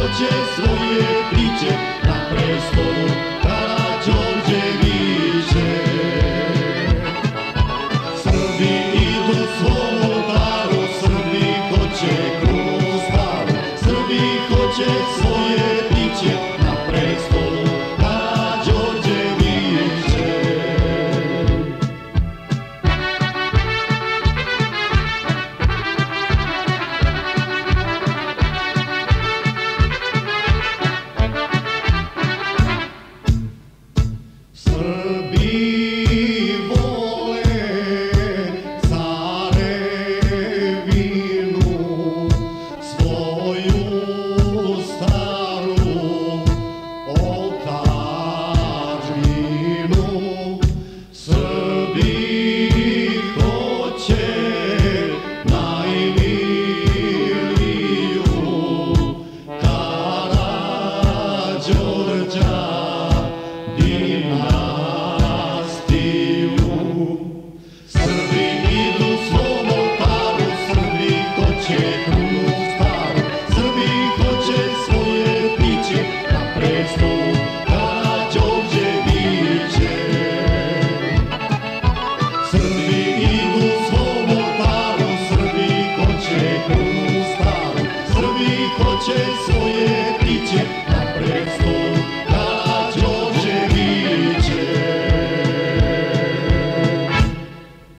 hoće svoje priče na prestolu Karađorđe viće. Srbi idu svomu daru, Srbi hoće krunu staru, Srbi hoće svoje priče na prestolu be